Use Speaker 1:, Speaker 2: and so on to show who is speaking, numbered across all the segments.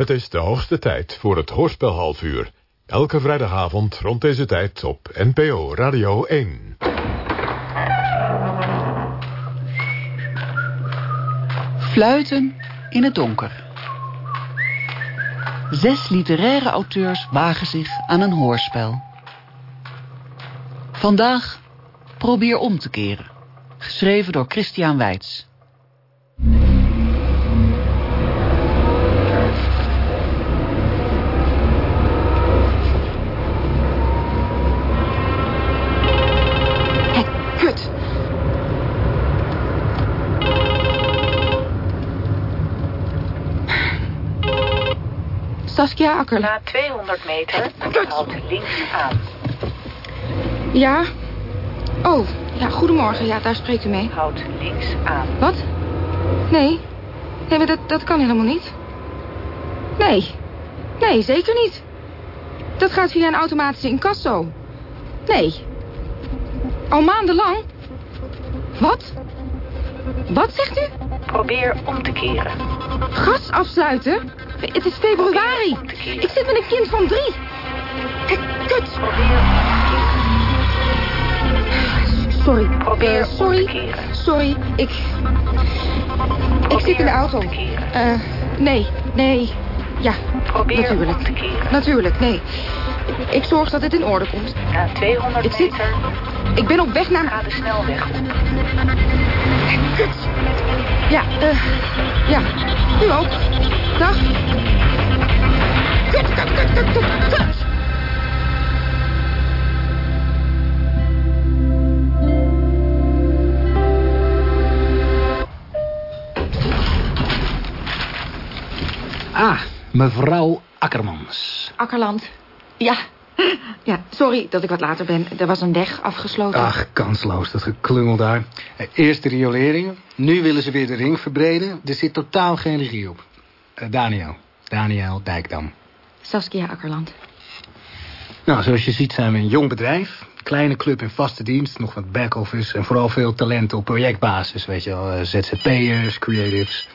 Speaker 1: Het is de hoogste tijd voor het Hoorspel half uur. Elke vrijdagavond rond deze tijd op NPO Radio 1.
Speaker 2: Fluiten in het donker. Zes literaire auteurs wagen zich aan een hoorspel. Vandaag Probeer om te keren. Geschreven door Christian Weitz.
Speaker 3: Saskia Akker.
Speaker 4: Na 200 meter houd links aan.
Speaker 3: Ja? Oh, ja, goedemorgen. Ja, daar spreekt u mee.
Speaker 4: Houd links aan.
Speaker 3: Wat? Nee. Nee, maar dat, dat kan helemaal niet. Nee. Nee, zeker niet. Dat gaat via een automatische incasso. Nee. Al maandenlang? Wat? Wat zegt u?
Speaker 4: Probeer om te keren.
Speaker 3: Gas afsluiten? Het is februari. Ik zit met een kind van drie. Kijk, kut. Sorry.
Speaker 4: Probeer
Speaker 3: uh, sorry. Sorry, ik... ik zit in de auto. Uh, nee, nee. Ja,
Speaker 4: Probeer
Speaker 3: natuurlijk. Natuurlijk, nee. Ik zorg dat het in orde komt.
Speaker 4: Na 200
Speaker 3: ik zit...
Speaker 4: meter...
Speaker 3: Ik ben op weg naar...
Speaker 4: Ga de snelweg op.
Speaker 3: Kut. Ja, eh... ja. U ook. Dag. Kut, kut, kut, kut, kut, kut.
Speaker 5: Ah, mevrouw Akkermans.
Speaker 3: Akkerland. Ja. Ja, sorry dat ik wat later ben. Er was een weg afgesloten.
Speaker 5: Ach, kansloos, dat geklungel daar. Eerst de riolering, nu willen ze weer de ring verbreden. Er zit totaal geen regie op. Eh, Daniel, Daniel Dijkdam.
Speaker 3: Saskia Akkerland.
Speaker 5: Nou, zoals je ziet zijn we een jong bedrijf. Kleine club in vaste dienst, nog wat back-office... en vooral veel talenten op projectbasis, weet je wel. eh, ZZP'ers, creatives.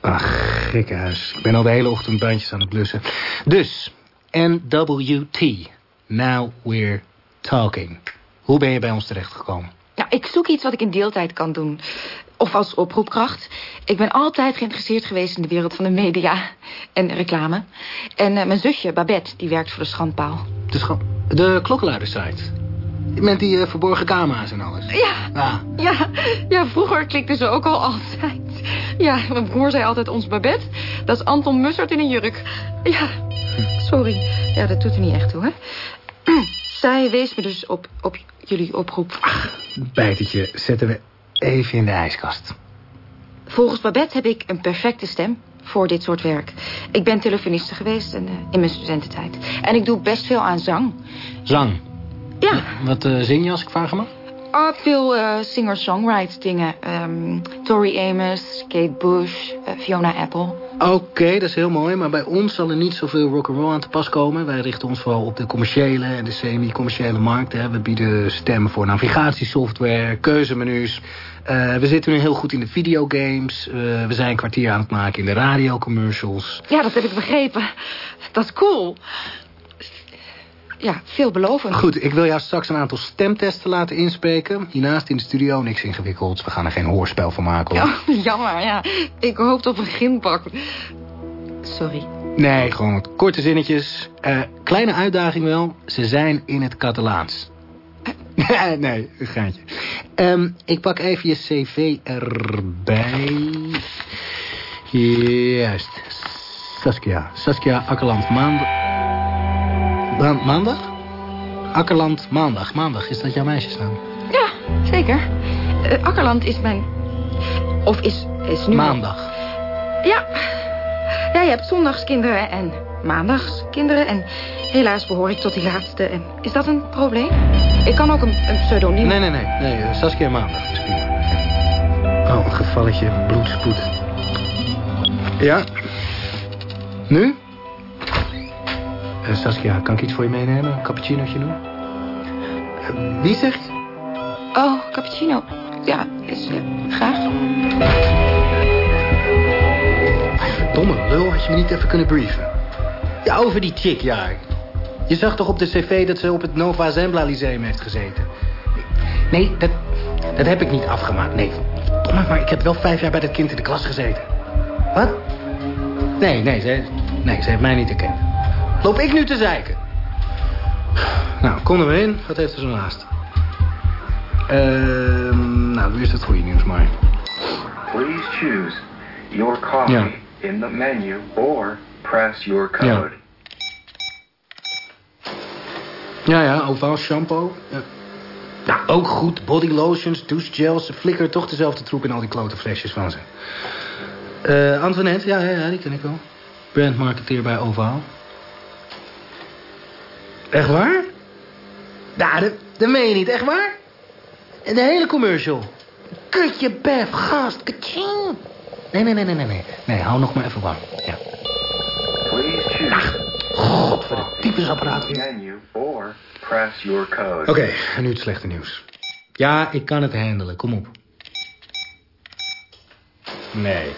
Speaker 5: Ach, gekkenhuis. Ik ben al de hele ochtend bandjes aan het blussen. Dus, NWT. Now we're talking. Hoe ben je bij ons terechtgekomen?
Speaker 3: Ja, ik zoek iets wat ik in deeltijd kan doen. Of als oproepkracht. Ik ben altijd geïnteresseerd geweest in de wereld van de media en reclame. En eh, mijn zusje, Babette, die werkt voor de schandpaal.
Speaker 5: De, scha- de klokkenluidersite. Met die eh, verborgen camera's en alles.
Speaker 3: Ja,
Speaker 5: Ah,
Speaker 3: ja, ja, vroeger klikte ze ook al altijd. Ja, mijn broer zei altijd ons Babette. Dat is Anton Mussert in een jurk. Ja, sorry. Ja, dat doet er niet echt toe, hè. Zij wees me dus op, op jullie oproep.
Speaker 5: bijtetje zetten we even in de ijskast.
Speaker 3: Volgens Babette heb ik een perfecte stem voor dit soort werk. Ik ben telefoniste geweest en, eh, in mijn studententijd. En ik doe best veel aan zang.
Speaker 5: Zang.
Speaker 3: Ja,
Speaker 5: Wat eh, zing je als ik vragen mag?
Speaker 3: Veel eh, singer-songwrite dingen. Ehm Tori Amos, Kate Bush, eh, Fiona Apple.
Speaker 5: Oké, dat is heel mooi. Maar bij ons zal er niet zoveel rock'n'roll aan te pas komen. Wij richten ons vooral op de commerciële en de semi-commerciële markt. Hè. We bieden stemmen voor navigatiesoftware, keuzemenu's. Eh, we zitten nu heel goed in de videogames. We zijn een kwartier aan het maken in de radiocommercials.
Speaker 3: Ja, dat heb ik begrepen. Dat is cool. Ja, veelbelovend.
Speaker 5: Goed, ik wil jou straks een aantal stemtesten laten inspreken. Hiernaast in de studio niks ingewikkelds. We gaan er geen hoorspel van maken hoor.
Speaker 3: Ja, jammer, ja. Ik hoopte op een ginpak. Sorry.
Speaker 5: Nee, gewoon wat korte zinnetjes. Eh, kleine uitdaging wel. Ze zijn in het Catalaans. nee, een gaatje. Ehm, ik pak even je cv erbij. Juist. Saskia. Saskia Akkerland. Maandag. Ma- maandag? Akkerland Maandag. Maandag. Is dat jouw meisjesnaam?
Speaker 3: Ja, zeker. Eh, Akkerland is mijn... Of is, is nu...
Speaker 5: Maandag.
Speaker 3: Ja. Ja, je hebt zondagskinderen en maandagskinderen. En helaas behoor ik tot die laatste. En is dat een probleem? Ik kan ook een, een pseudoniem...
Speaker 5: Nee, nee, nee. nee eh, Saskia Maandag. Oh, een gevalletje bloedspoed. Ja. Nu? Eh, Saskia, kan ik iets voor je meenemen? Een cappuccinootje doen? Eh, wie zegt?
Speaker 3: Oh, cappuccino. Ja, is, eh, graag.
Speaker 5: Domme lul, had je me niet even kunnen brieven. Ja, over die chick, ja. Je zag toch op de cv dat ze op het Nova Zembla Lyceum heeft gezeten? Nee, dat, dat heb ik niet afgemaakt. Nee, domme, maar ik heb wel vijf jaar bij dat kind in de klas gezeten. Wat? Nee, nee, ze, nee, ze heeft mij niet herkend. Loop ik nu te zeiken? Nou, kom er maar in. Wat heeft er zo naast? Ehm, nou, doe eerst het goede nieuws maar.
Speaker 6: Please choose your coffee
Speaker 5: Ja.
Speaker 6: in the menu or press your code.
Speaker 5: Ja. Ja, ja, ovaal shampoo. Ja. Nou, ook goed. Body lotions, douchegels. Ze flikkeren toch dezelfde troep in al die klote flesjes van ze. Eh Antoinette, ja, ja, ja, die ken ik wel. Brandmarketeer bij Ovaal. Echt waar? Ja, dat, dat meen je niet. Echt waar? De hele commercial. Kutje, bef, gast, kaching. Nee, nee, nee, nee, nee, nee. Nee, hou nog maar even warm. Ja.
Speaker 6: Please choose
Speaker 5: Godver de typusapparaat
Speaker 6: the
Speaker 5: weer.
Speaker 6: menu or press your code.
Speaker 5: Oké, en nu het slechte nieuws. Ja, ik kan het handelen. Kom op. Nee.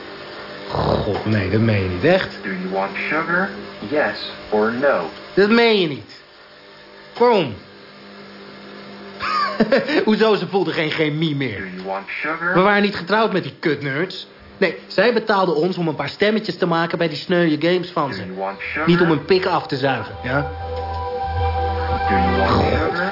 Speaker 5: God, nee, dat meen je niet. Echt?
Speaker 6: Do you want sugar? Yes or no?
Speaker 5: Dat meen je niet. Waarom? Hoezo, ze voelde geen chemie meer. We waren niet getrouwd met die kutnerds. Nee, zij betaalden ons om een paar stemmetjes te maken bij die sneuwe games van ze. Niet om een pik af te zuigen, ja?
Speaker 6: Do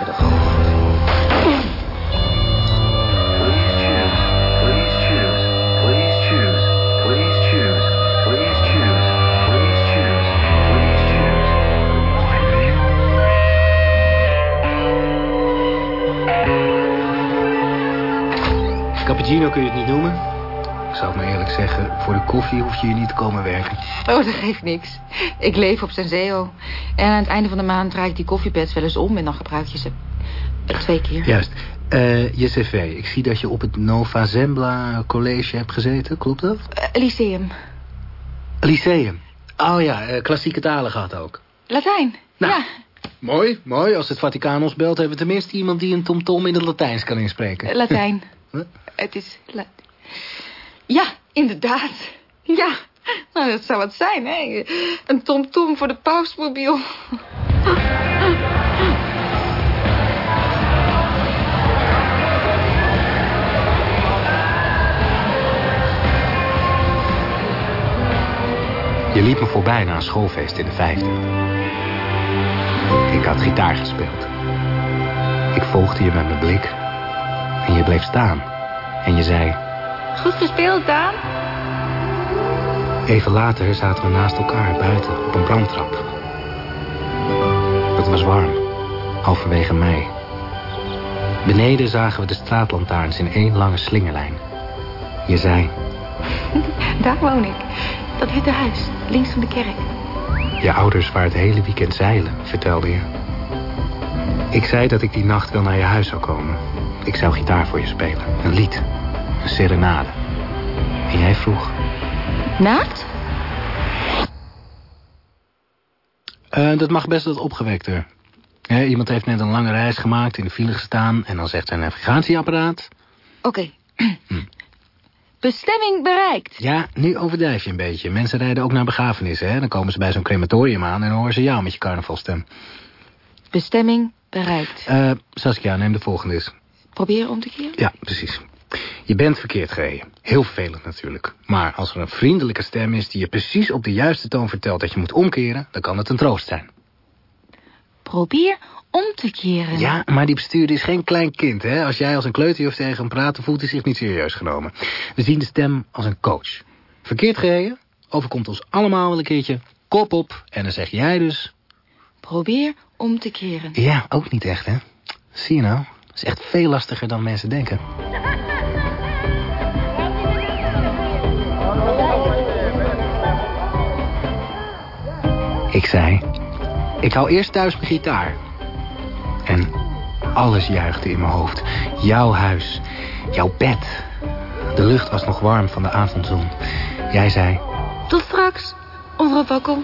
Speaker 5: Cappuccino kun je het niet noemen. Ik zal het maar eerlijk zeggen, voor de koffie hoef je hier niet te komen werken.
Speaker 3: Oh, dat geeft niks. Ik leef op Senseo. En aan het einde van de maand draai ik die koffiepads wel eens om... en dan gebruik je ze eh, twee keer.
Speaker 5: Juist. Eh, je cv. Ik zie dat je op het Nova Zembla College hebt gezeten. Klopt dat?
Speaker 3: Eh, lyceum.
Speaker 5: Lyceum. Oh ja, eh, klassieke talen gehad ook.
Speaker 3: Latijn.
Speaker 5: Nou.
Speaker 3: Ja,
Speaker 5: Mooi, mooi. Als het Vaticaan ons belt, hebben we tenminste iemand die een tomtom in het Latijns kan inspreken.
Speaker 3: Latijn. Het is... Ja, inderdaad. Ja, nou, dat zou wat zijn, hè. Een tomtom voor de pausmobiel.
Speaker 5: Je liep me voorbij na een schoolfeest in de vijfde. Ik had gitaar gespeeld. Ik volgde je met mijn blik. En je bleef staan. En je zei...
Speaker 3: Goed gespeeld, Daan.
Speaker 5: Even later zaten we naast elkaar buiten op een brandtrap. Het was warm, halverwege mei. Beneden zagen we de straatlantaarns in één lange slingerlijn. Je zei,
Speaker 3: Daar woon ik. Dat witte huis, links van de kerk.
Speaker 5: je ouders waren het hele weekend zeilen, vertelde je. Ik zei dat ik die nacht wel naar je huis zou komen. Ik zou gitaar voor je spelen, een lied, een serenade. En jij vroeg,
Speaker 3: Naakt?
Speaker 5: Eh, dat mag best wat opgewekter. Hè, iemand heeft net een lange reis gemaakt, in de file gestaan... en dan zegt zijn navigatieapparaat...
Speaker 3: Oké. Bestemming bereikt.
Speaker 5: Ja, nu overdrijf je een beetje. Mensen rijden ook naar begrafenissen, hè. Dan komen ze bij zo'n crematorium aan... en dan horen ze jou met je carnavalstem.
Speaker 3: Bestemming bereikt.
Speaker 5: Eh, Saskia, neem de volgende eens.
Speaker 3: Probeer om te keren.
Speaker 5: Ja, precies. Je bent verkeerd gereden. Heel vervelend natuurlijk. Maar als er een vriendelijke stem is... die je precies op de juiste toon vertelt dat je moet omkeren... dan kan het een troost zijn.
Speaker 3: Probeer om te keren.
Speaker 5: Ja, maar die bestuurder is geen klein kind, hè? Als jij als een kleuterjuf tegen hem praat, dan voelt hij zich niet serieus genomen. We zien de stem als een coach. Verkeerd gereden, overkomt ons allemaal wel een keertje. Kop op, en dan zeg jij dus...
Speaker 3: Probeer om te keren.
Speaker 5: Ja, ook niet echt, hè? Zie je nou? Is echt veel lastiger dan mensen denken. Ik zei... Ik hou eerst thuis mijn gitaar. En alles juichte in mijn hoofd. Jouw huis, jouw bed. De lucht was nog warm van de avondzon. Jij zei...
Speaker 3: Tot straks, mevrouw.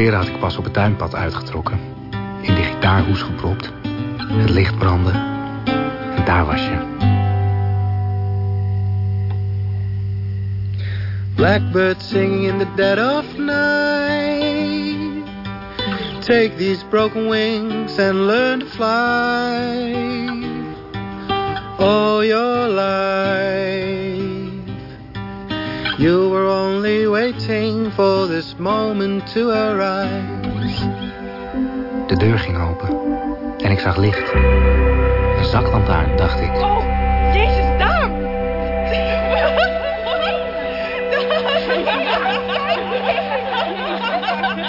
Speaker 5: Kleren had ik pas op het tuinpad uitgetrokken. In die Daar hoes gepropt. Het licht brandde. En daar was je.
Speaker 7: Blackbird singing in the dead of night. Take these broken wings and learn to fly. All your life, you were waiting for this moment to arise.
Speaker 5: De deur ging open. En ik zag licht. Een zaklantaarn, dacht ik.
Speaker 3: Oh, jezus, daar!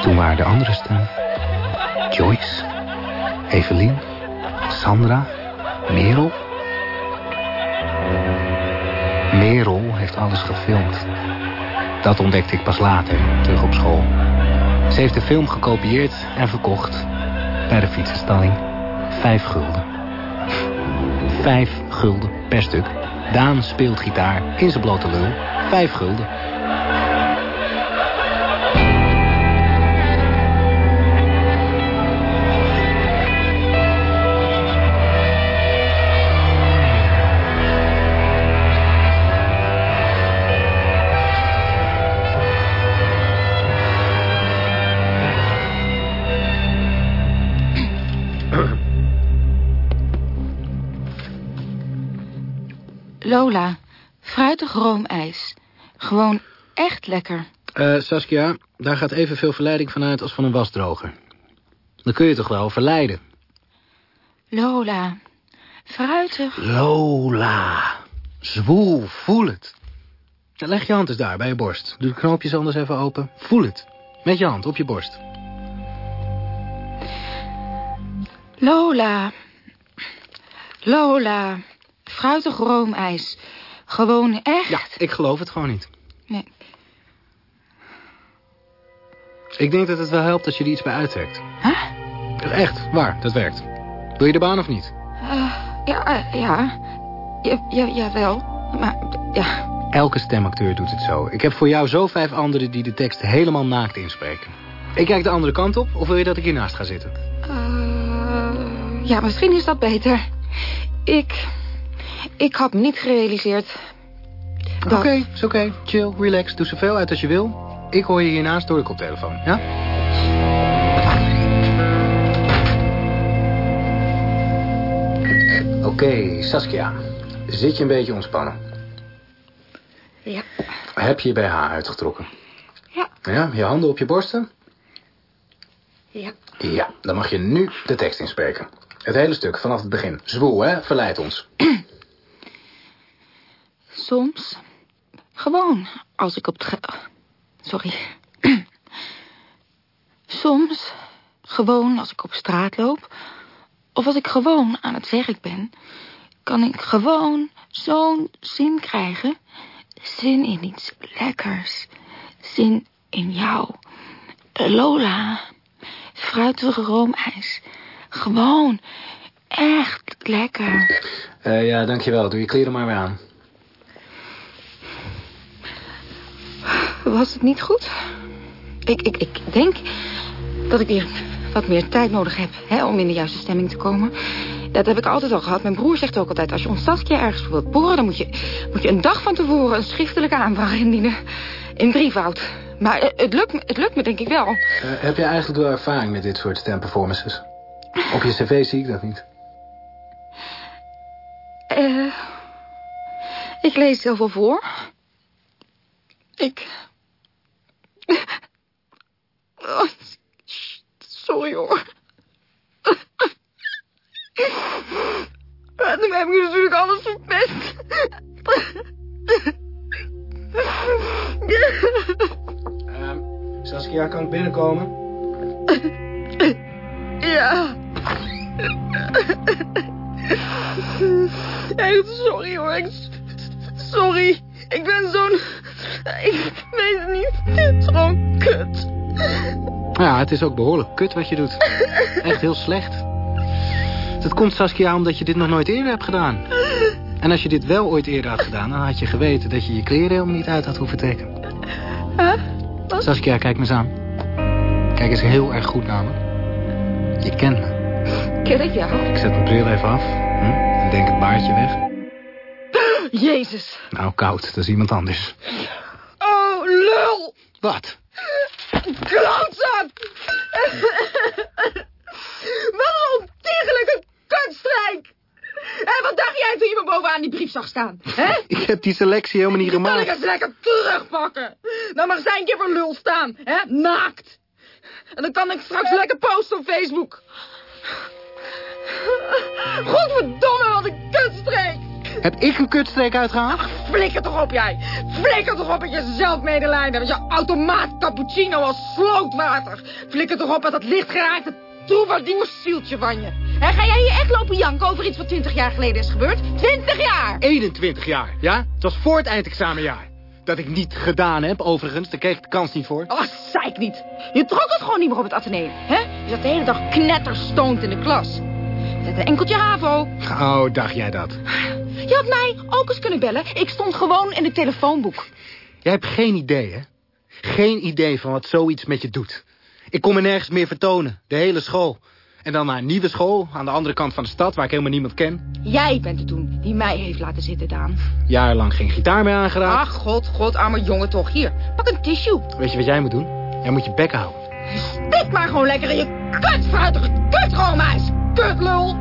Speaker 5: Toen waren de andere stemmen. Joyce, Evelien, Sandra, Merel. Merel heeft alles gefilmd. Dat ontdekte ik pas later, terug op school. Ze heeft de film gekopieerd en verkocht bij de fietsenstalling. Vijf gulden. Vijf gulden per stuk. Daan speelt gitaar in zijn blote lul. Vijf gulden.
Speaker 3: Lekker.
Speaker 5: Eh, Saskia, daar gaat evenveel verleiding vanuit als van een wasdroger. Dan kun je toch wel verleiden.
Speaker 3: Lola, fruitig.
Speaker 5: Lola. Zwoel, voel het. Leg je hand eens daar, bij je borst. Doe de knoopjes anders even open. Voel het. Met je hand op je borst.
Speaker 3: Lola. Lola, fruitig roomijs. Gewoon echt.
Speaker 5: Ja, ik geloof het gewoon niet.
Speaker 3: Nee.
Speaker 5: Ik denk dat het wel helpt als je er iets bij uittrekt.
Speaker 3: Huh?
Speaker 5: Echt, waar, dat werkt. Wil je de baan of niet?
Speaker 3: Eh, ja, eh, ja. Ja, ja. Jawel. Maar, ja.
Speaker 5: Elke stemacteur doet het zo. Ik heb voor jou zo vijf anderen die de tekst helemaal naakt inspreken. Ik kijk de andere kant op, of wil je dat ik hiernaast ga zitten?
Speaker 3: Eh, ja, misschien is dat beter. Ik... Ik had me niet gerealiseerd... dat...
Speaker 5: Oké, is oké. Chill, relax, doe zoveel uit als je wil. Ik hoor je hiernaast door de koptelefoon, ja? Oké, Saskia. Zit je een beetje ontspannen?
Speaker 3: Ja.
Speaker 5: Heb je je BH uitgetrokken?
Speaker 3: Ja.
Speaker 5: Ja, je handen op je borsten?
Speaker 3: Ja.
Speaker 5: Ja, dan mag je nu de tekst inspreken. Het hele stuk, vanaf het begin. Zwoel, hè? Verleid ons.
Speaker 3: Soms. Gewoon. Als ik op het... Sorry. Soms. Gewoon als ik op straat loop. Of als ik gewoon aan het werk ben. Kan ik gewoon zo'n zin krijgen. Zin in iets lekkers. Zin in jou. Lola. Fruitig roomijs. Gewoon. Echt lekker.
Speaker 5: Eh, ja, dankjewel. Doe je kleren maar weer aan.
Speaker 3: Was het niet goed? Ik, ik, ik denk dat ik weer wat meer tijd nodig heb hè, om in de juiste stemming te komen. Dat heb ik altijd al gehad. Mijn broer zegt ook altijd... als je ons Saskia ergens voor wilt boren... dan moet je, moet je een dag van tevoren een schriftelijke aanvraag indienen. In drievoud. Maar eh, het lukt, me, het lukt me denk ik wel.
Speaker 5: Eh, heb je eigenlijk wel ervaring met dit soort stemperformances? Op je cv zie ik dat niet.
Speaker 3: Eh, ik lees heel veel voor. Ik... Oh, sorry hoor. En dan heb ik natuurlijk alles verpest.
Speaker 5: Ehm, Saskia, kan ik binnenkomen?
Speaker 3: Ja. Echt sorry hoor. Ik, sorry. Ik ben zo'n... Ik weet het niet. Het is gewoon kut.
Speaker 5: Ja, het is ook behoorlijk kut wat je doet. Echt heel slecht. Dat komt, Saskia, omdat je dit nog nooit eerder hebt gedaan. En als je dit wel ooit eerder had gedaan... dan had je geweten dat je je kleren helemaal niet uit had hoeven trekken.
Speaker 3: Huh?
Speaker 5: Saskia, kijk me eens aan. Kijk eens heel erg goed naar me. Je kent me.
Speaker 3: Ken ik jou?
Speaker 5: Ik zet mijn bril even af. Hm? En denk het baardje weg.
Speaker 3: Jezus.
Speaker 5: Nou, koud. Dat is iemand anders. Wat?
Speaker 3: Klootzak. Wat een ontiegelijke kutstreek. En wat dacht jij toen je me bovenaan die brief zag staan? Hè?
Speaker 5: Ik heb die selectie helemaal niet
Speaker 3: Dan kan ik
Speaker 5: gemaakt.
Speaker 3: het lekker terugpakken. Dan mag zijn keer voor lul staan, hè? Naakt. En dan kan ik straks lekker posten op Facebook. Godverdomme, wat een kutstreek.
Speaker 5: Heb ik een kutstreek uitgehaald?
Speaker 3: Flikker toch op, jij. Flikker toch op met je zelfmedelijden. Met je automaat cappuccino als slootwater. Flikker toch op met dat lichtgeraakte troubadourzieltje van je. En ga jij hier echt lopen janken over iets wat 20 jaar geleden is gebeurd? 20 jaar!
Speaker 5: 21 jaar, ja? Het was voor het eindexamenjaar. Dat ik niet gedaan heb, overigens. Daar kreeg ik de kans niet voor.
Speaker 3: Oh, zei ik niet. Je trok het gewoon niet meer op het ateneum, hè? Je zat de hele dag knetterstoond in de klas. Met een enkeltje HAVO.
Speaker 5: Oh, dacht jij dat?
Speaker 3: Je had mij ook eens kunnen bellen. Ik stond gewoon in het telefoonboek.
Speaker 5: Jij hebt geen idee, hè? Geen idee van wat zoiets met je doet. Ik kon me nergens meer vertonen. De hele school. En dan naar een nieuwe school aan de andere kant van de stad... waar ik helemaal niemand ken.
Speaker 3: Jij bent het toen die mij heeft laten zitten, Daan.
Speaker 5: Jarenlang geen gitaar meer aangeraakt.
Speaker 3: Ach, god, god, arme jongen toch. Hier, pak een tissue.
Speaker 5: Weet je wat jij moet doen? Jij moet je bek houden.
Speaker 3: Stik maar gewoon lekker in je kutfruitige kutroomhuis. Kutlul.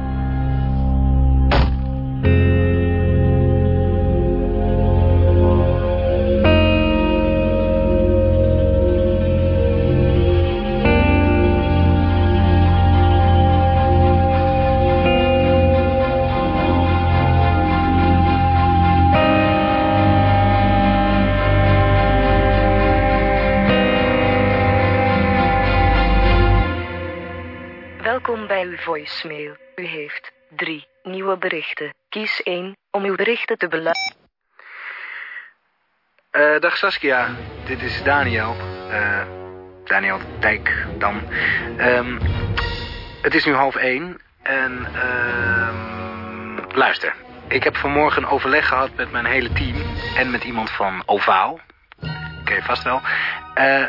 Speaker 4: Kies één om uw berichten te beluisteren.
Speaker 5: Eh, dag Saskia, dit is Daniel. Eh, Daniel Dijk dan. Ehm, het is nu half één en ehm, luister. Ik heb vanmorgen overleg gehad met mijn hele team en met iemand van Ovaal. Je vast wel. Eh,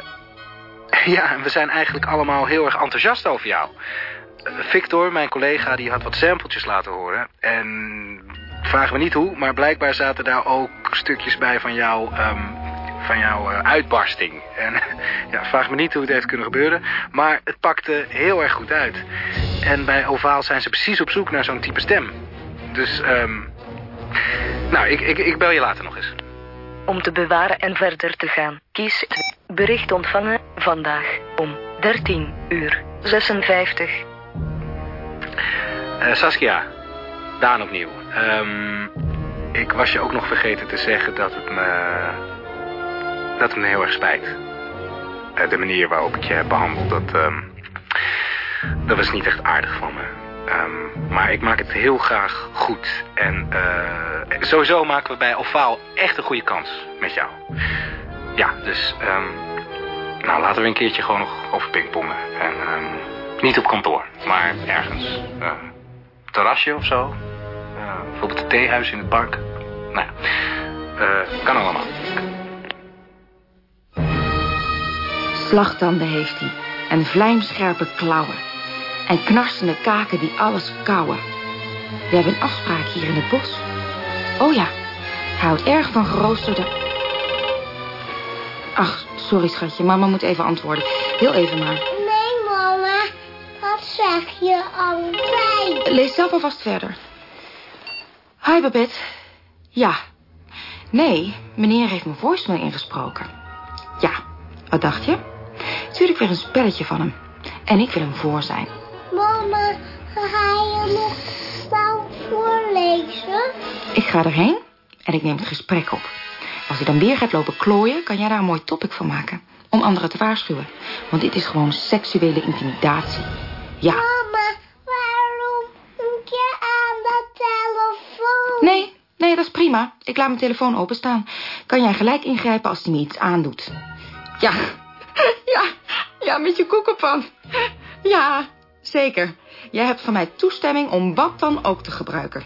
Speaker 5: ja, we zijn eigenlijk allemaal heel erg enthousiast over jou. Victor, mijn collega, die had wat sampletjes laten horen. En vragen we niet hoe, maar blijkbaar zaten daar ook stukjes bij van jouw, ehm, van jouw eh, uitbarsting. En ja, vraag me niet hoe het heeft kunnen gebeuren, maar het pakte heel erg goed uit. En bij Ovaal zijn ze precies op zoek naar zo'n type stem. Dus, ehm nou, ik, ik, ik bel je later nog eens.
Speaker 4: Om te bewaren en verder te gaan. Kies bericht ontvangen vandaag om 13 uur 56.
Speaker 5: Eh, Saskia, Daan opnieuw. Ehm, ik was je ook nog vergeten te zeggen dat het me, dat het me heel erg spijt. Eh, de manier waarop ik je heb behandeld, dat, ehm, dat was niet echt aardig van me. Ehm, maar ik maak het heel graag goed. En eh, sowieso maken we bij Ovaal echt een goede kans met jou. Ja, dus nou, laten we een keertje gewoon nog over pingpongen. En niet op kantoor, maar ergens. eh, terrasje of zo. Bijvoorbeeld het theehuis in het park. Nou ja, eh, kan allemaal.
Speaker 3: Slagtanden heeft hij. En vlijmscherpe klauwen. En knarsende kaken die alles kauwen. We hebben een afspraak hier in het bos. Oh ja, hij houdt erg van geroosterde... Ach, sorry schatje, mama moet even antwoorden. Heel even maar.
Speaker 8: Nee, mama. Wat zeg je altijd?
Speaker 3: Lees zelf alvast verder. Hi, Babette. Ja. Nee, meneer heeft mijn voicemail ingesproken. Ja, wat dacht je? Stuur ik weer een spelletje van hem. En ik wil hem voor zijn.
Speaker 8: Mama, ga je nog snel voorlezen?
Speaker 3: Ik ga erheen en ik neem het gesprek op. Als hij dan weer gaat lopen klooien, kan jij daar een mooi topic van maken. Om anderen te waarschuwen. Want dit is gewoon seksuele intimidatie. Ja.
Speaker 8: Mama, waarom moet je aan de telefoon?
Speaker 3: Nee, nee, dat is prima. Ik laat mijn telefoon openstaan. Kan jij gelijk ingrijpen als hij me iets aandoet? Ja, ja, ja, met je koekenpan. Ja, zeker. Jij hebt van mij toestemming om wat dan ook te gebruiken.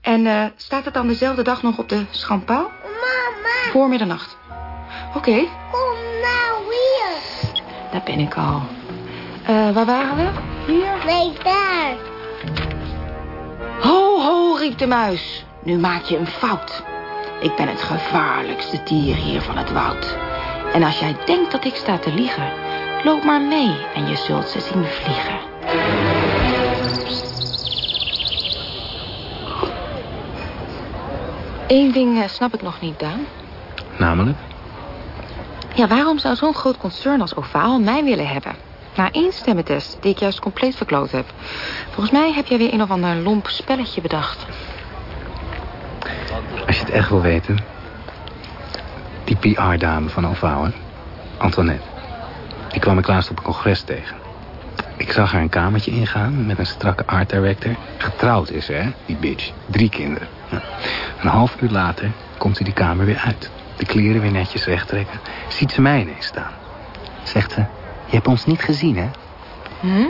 Speaker 3: En eh, staat het dan dezelfde dag nog op de schandpaal?
Speaker 8: Mama,
Speaker 3: Voor middernacht. Oké,
Speaker 8: kom nou hier.
Speaker 3: daar ben ik al. Eh, waar waren we? Hier?
Speaker 8: Nee, daar.
Speaker 3: Ho, ho, riep de muis. Nu maak je een fout. Ik ben het gevaarlijkste dier hier van het woud. En als jij denkt dat ik sta te liegen, loop maar mee en je zult ze zien vliegen. Eén ding eh, snap ik nog niet, Daan.
Speaker 5: Namelijk?
Speaker 3: Ja, waarom zou zo'n groot concern als Ovaal mij willen hebben? Na één stemmentest, die ik juist compleet verkloot heb. Volgens mij heb jij weer een of ander lomp spelletje bedacht.
Speaker 5: Als je het echt wil weten. Die PR-dame van hè? Antoinette. Die kwam ik laatst op een congres tegen. Ik zag haar een kamertje ingaan met een strakke art director. Getrouwd is ze, hè, die bitch. Drie kinderen. Ja. Een half uur later komt ze die kamer weer uit. De kleren weer netjes wegtrekken. Ziet ze mij ineens staan. Zegt ze, je hebt ons niet gezien, hè?
Speaker 3: Hm?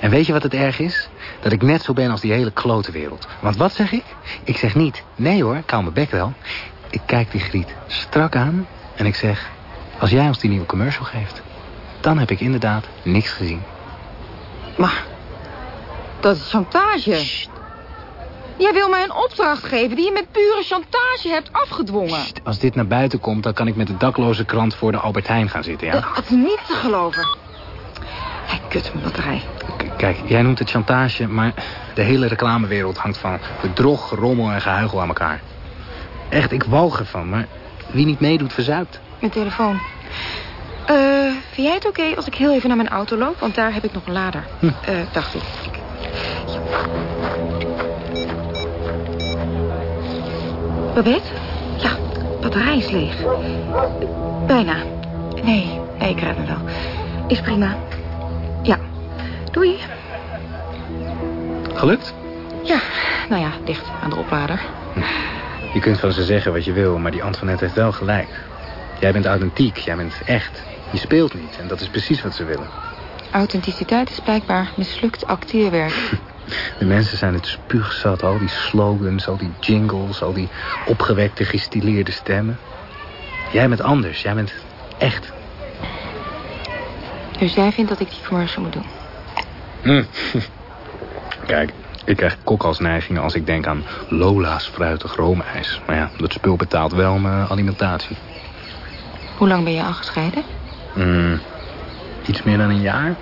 Speaker 5: En weet je wat het erg is? Dat ik net zo ben als die hele klote wereld. Want wat zeg ik? Ik zeg niet, nee hoor, ik hou mijn bek wel. Ik kijk die griet strak aan en ik zeg... als jij ons die nieuwe commercial geeft... dan heb ik inderdaad niks gezien.
Speaker 3: Maar, dat is chantage. Jij wil mij een opdracht geven die je met pure chantage hebt afgedwongen.
Speaker 5: Sst, Als dit naar buiten komt, dan kan ik met de dakloze krant voor de Albert Heijn gaan zitten, ja?
Speaker 3: Dat is niet te geloven. Hé, kut, mijn batterij.
Speaker 5: Kijk, jij noemt het chantage, maar de hele reclamewereld hangt van bedrog, rommel en gehuigel aan elkaar. Echt, ik walg ervan, maar wie niet meedoet, verzuipt.
Speaker 3: Mijn telefoon. Eh, vind jij het oké als ik heel even naar mijn auto loop? Want daar heb ik nog een lader.
Speaker 5: Hm.
Speaker 3: Eh, dacht ik. Babette? Ja, batterij is leeg. Bijna. Nee, nee, ik red me wel. Is prima. Ja. Doei.
Speaker 5: Gelukt?
Speaker 3: Ja, nou ja, dicht aan de oplader.
Speaker 5: Je kunt van ze zeggen wat je wil, maar die Antoinette heeft wel gelijk. Jij bent authentiek, jij bent echt. Je speelt niet en dat is precies wat ze willen.
Speaker 3: Authenticiteit is blijkbaar mislukt acteerwerk.
Speaker 5: De mensen zijn het spuugzat, al die slogans, al die jingles, al die opgewekte, gestileerde stemmen. Jij bent anders, jij bent echt.
Speaker 3: Dus jij vindt dat ik die commercial moet doen?
Speaker 5: Hm. Kijk, ik krijg kokhalsneigingen als ik denk aan Lola's fruitig roomijs. Maar ja, dat spul betaalt wel mijn alimentatie.
Speaker 3: Hoe lang ben je al gescheiden?
Speaker 5: Hm, iets meer dan een jaar.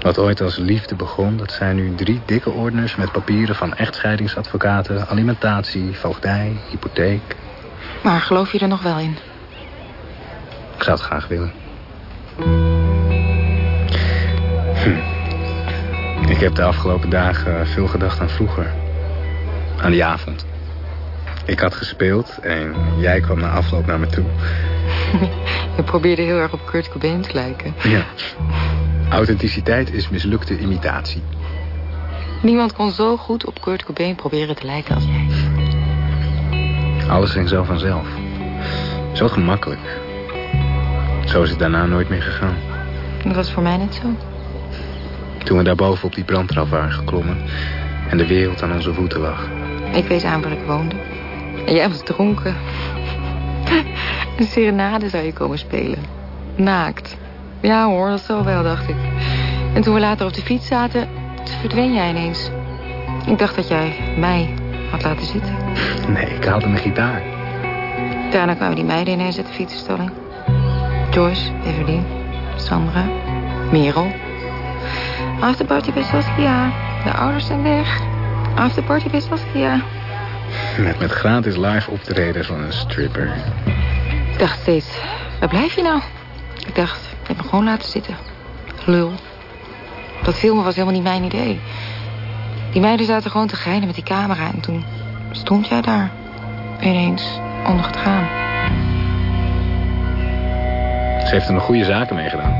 Speaker 5: Wat ooit als liefde begon, dat zijn nu drie dikke ordners met papieren van echtscheidingsadvocaten, alimentatie, voogdij, hypotheek.
Speaker 3: Maar geloof je er nog wel in?
Speaker 5: Ik zou het graag willen. Hm. Ik heb de afgelopen dagen veel gedacht aan vroeger. Aan die avond. Ik had gespeeld en jij kwam na afloop naar me toe.
Speaker 3: Je probeerde heel erg op Kurt Cobain te lijken.
Speaker 5: Ja. Authenticiteit is mislukte imitatie.
Speaker 3: Niemand kon zo goed op Kurt Cobain proberen te lijken als jij.
Speaker 5: Alles ging zo vanzelf. Zo gemakkelijk. Zo is het daarna nooit meer gegaan.
Speaker 3: Dat was voor mij net zo.
Speaker 5: Toen we daarboven op die brandtrap waren geklommen... en de wereld aan onze voeten lag.
Speaker 3: Ik wees aan waar ik woonde. En jij was dronken. Een serenade zou je komen spelen. Naakt. Ja hoor, dat zal wel, dacht ik. En toen we later op de fiets zaten, verdween jij ineens. Ik dacht dat jij mij had laten zitten.
Speaker 5: Nee, ik haalde mijn gitaar.
Speaker 3: Daarna kwamen die meiden ineens uit de fietsenstalling. Joyce, Evelien, Sandra, Merel. Afterparty bij Saskia. De ouders zijn weg. Afterparty bij Saskia.
Speaker 5: Met, met gratis live optreden van een stripper.
Speaker 3: Ik dacht steeds, waar blijf je nou? Ik dacht, je hebt me gewoon laten zitten. Lul. Dat filmen was helemaal niet mijn idee. Die meiden zaten gewoon te geinen met die camera. En toen stond jij daar. Ineens onder het raam.
Speaker 5: Ze heeft er nog goede zaken mee gedaan.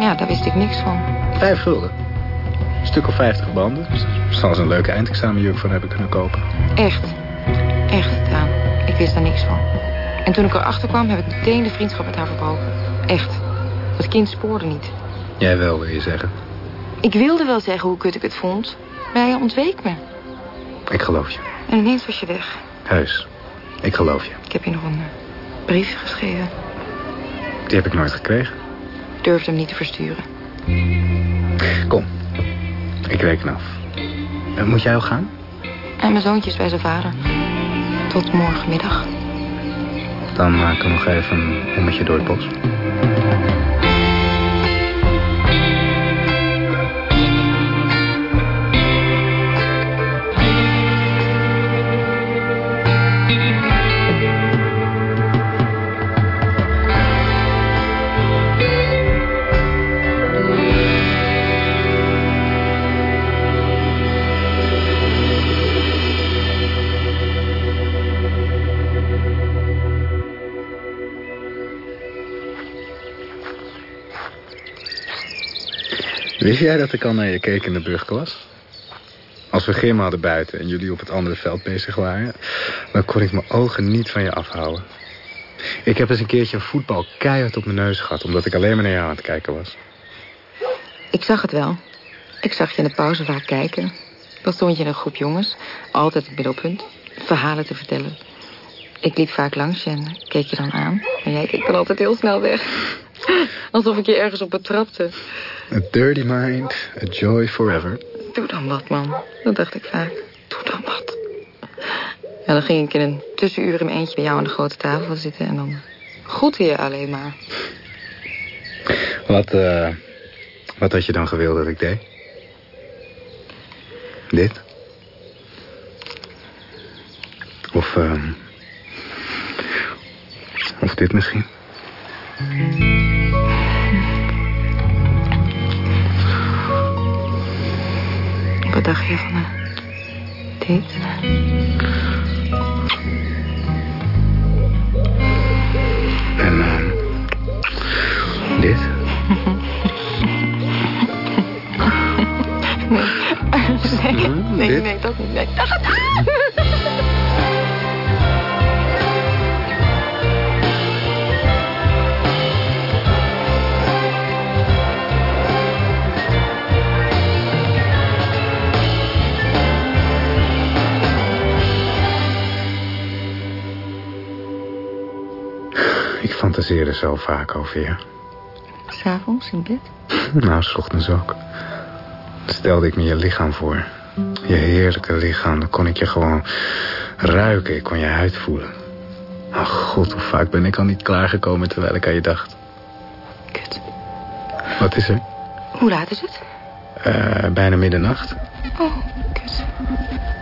Speaker 3: Ja, daar wist ik niks van.
Speaker 5: Vijf gulden. Stuk of vijftig banden. Zal ze een leuke eindexamenjurk van hebben kunnen kopen.
Speaker 3: Echt. Echt gedaan. Ik wist daar niks van. En toen ik erachter kwam, heb ik meteen de vriendschap met haar verbroken. Echt. Dat kind spoorde niet.
Speaker 5: Jij wel, wil je zeggen.
Speaker 3: Ik wilde wel zeggen hoe kut ik het vond. Maar hij ontweek me.
Speaker 5: Ik geloof je.
Speaker 3: En ineens was je weg.
Speaker 5: Heus. Ik geloof je.
Speaker 3: Ik heb je nog een eh, brief geschreven.
Speaker 5: Die heb ik nooit gekregen.
Speaker 3: Ik durfde hem niet te versturen.
Speaker 5: Kom. Ik reken af. Eh, moet jij al gaan?
Speaker 3: En mijn zoontje is bij zijn vader. Tot morgenmiddag.
Speaker 5: Dan maken we nog even een ommetje door het bos. Wist jij dat ik al naar je keek in de brugklas? Als we gym hadden buiten en jullie op het andere veld bezig waren... dan kon ik mijn ogen niet van je afhouden. Ik heb eens een keertje een voetbal keihard op mijn neus gehad... omdat ik alleen maar naar jou aan het kijken was.
Speaker 3: Ik zag het wel. Ik zag je in de pauze vaak kijken. Dan stond je in een groep jongens, altijd het middelpunt, verhalen te vertellen. Ik liep vaak langs je en keek je dan aan. En jij keek dan altijd heel snel weg. Alsof ik je ergens op betrapte.
Speaker 5: A dirty mind, a joy forever.
Speaker 3: Doe dan wat, man. Dat dacht ik vaak. Doe dan wat. En dan ging ik in een tussenuur in mijn eentje bij jou aan de grote tafel zitten... en dan groette je alleen maar.
Speaker 5: Wat, eh, wat had je dan gewild dat ik deed? Dit? Of, ehm of dit misschien?
Speaker 3: Wat dacht je van eh, dit?
Speaker 5: En ehm dit?
Speaker 3: Nee, nee, nee, dat niet. Nee.
Speaker 5: Ik fantaseerde zo vaak over je.
Speaker 3: S'avonds in bed?
Speaker 5: Nou, s ochtends ook. Stelde ik me je lichaam voor. Je heerlijke lichaam. Dan kon ik je gewoon ruiken. Ik kon je huid voelen. Ach, god, hoe vaak ben ik al niet klaargekomen terwijl ik aan je dacht.
Speaker 3: Kut.
Speaker 5: Wat is er?
Speaker 3: Hoe laat is het?
Speaker 5: Eh, bijna middernacht.
Speaker 3: Oh, kut.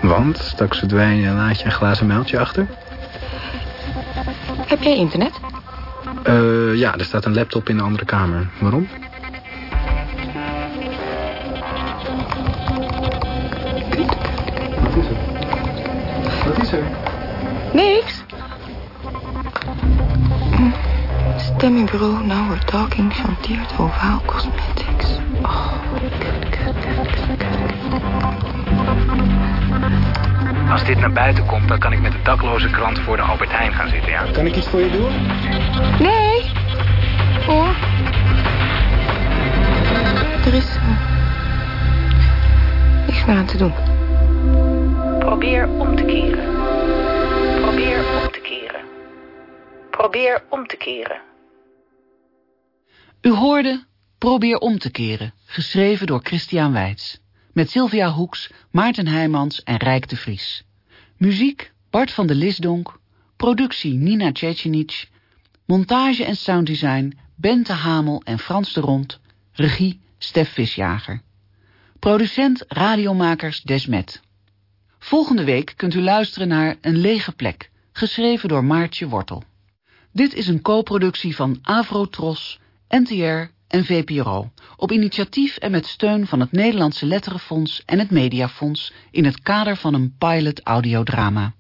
Speaker 5: Want straks verdwijn je en laat je een glazen muiltje achter.
Speaker 3: Heb jij internet?
Speaker 5: Eh, ja, er staat een laptop in de andere kamer. Waarom? Wat is er? Wat is er?
Speaker 3: Niks. Stemmingbureau Now We're Talking chanteert ovaal cosmetics.
Speaker 5: Dit naar buiten komt, dan kan ik met de dakloze krant voor de Albert Heijn gaan zitten, ja. Kan ik iets voor je doen?
Speaker 3: Nee. Hoor. Er is... eh, niks meer aan te doen.
Speaker 4: Probeer om te keren. Probeer om te keren. Probeer om te keren.
Speaker 2: U hoorde Probeer om te keren, geschreven door Christian Weitz. Met Sylvia Hoeks, Maarten Heijmans en Rijk de Vries. Muziek Bart van de Lisdonk. Productie Nina Cecenic. Montage en sounddesign Bente Hamel en Frans de Rond. Regie Stef Visjager. Producent Radiomakers Desmet. Volgende week kunt u luisteren naar Een lege plek, geschreven door Maartje Wortel. Dit is een co-productie van Avrotros, NTR en VPRO, op initiatief en met steun van het Nederlandse Letterenfonds en het Mediafonds in het kader van een pilot audiodrama.